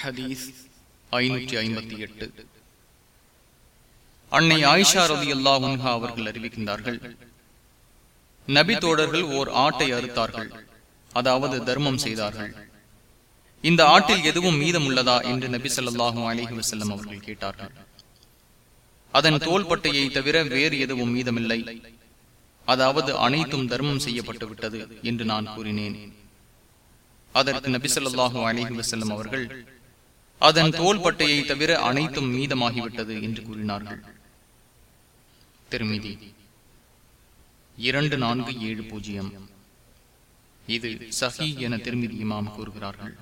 ஹதீஸ் ஐநூற்றி ஐம்பத்தி எட்டு. அன்னை ஆயிஷா ரவி அல்லா உன்ஹா அவர்கள் அறிவிக்கின்றார்கள் நபி தோழர்கள் ஓர் ஆட்டை அறுத்தார்கள் அதாவது தர்மம் செய்தார்கள். இந்த ஆட்டில் எதுவும் மீதம் உள்ளதா என்று நபி சொல்லாஹும் அலிஹி வசல்லம் அவர்கள் கேட்டார்கள். அதன் தோள்பட்டையை தவிர வேறு எதுவும் மீதமில்லை. அதாவது அனைத்தும் தர்மம் செய்யப்பட்டு விட்டது என்று நான் கூறினேன். அதற்கு நபி சொல்லாஹு அலிஹி வசல்லம் அவர்கள் அதன் தோள்பட்டையை தவிர அனைத்தும் மீதமாகிவிட்டது என்று கூறினார்கள். திருமிதி. இரண்டு நான்கு ஏழு பூஜ்ஜியம். இது சஹி என திருமிதி இமாம் கூறுகிறார்கள்.